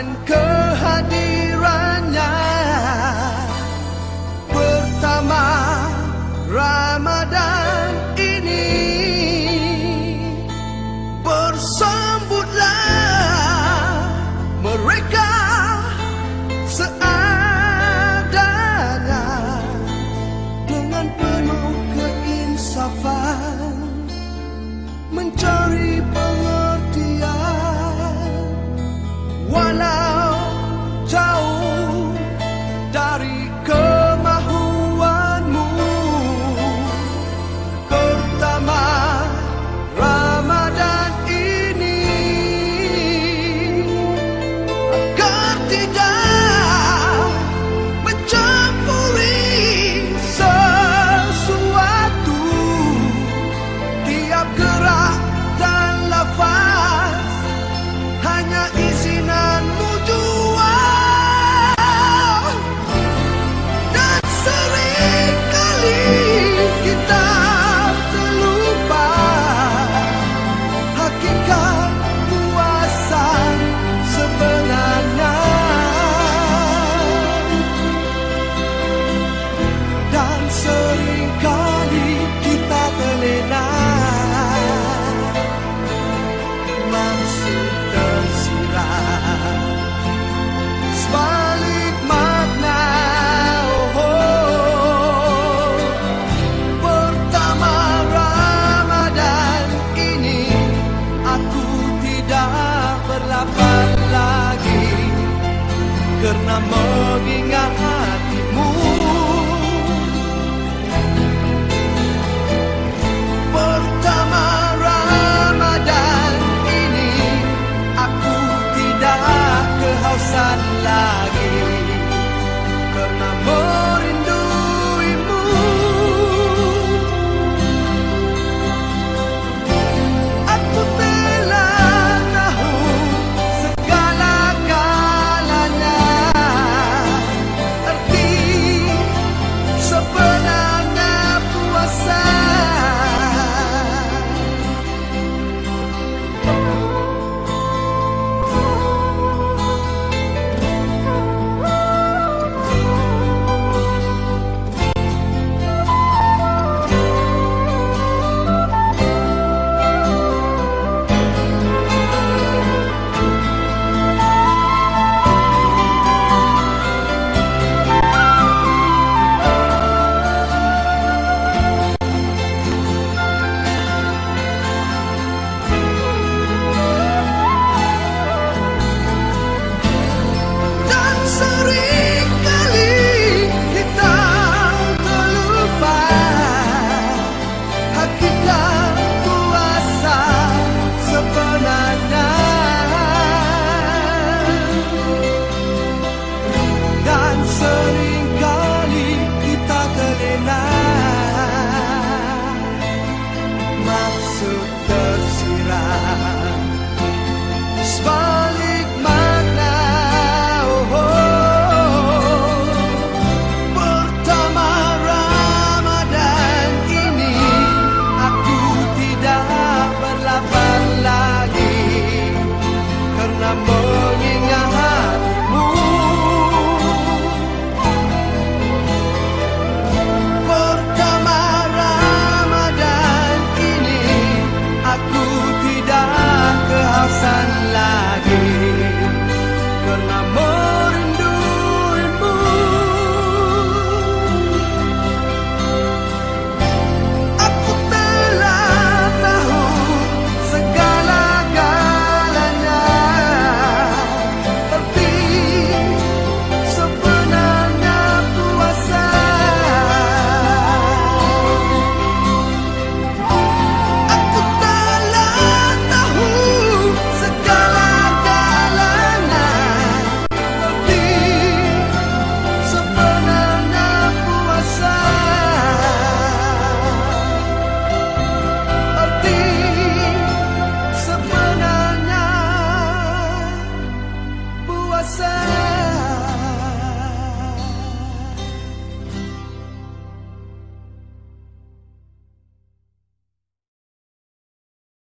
and. pernah mengingat hatimu. Pertama Ramadan ini Aku tidak kehausan lagi. Karena sorry. amor.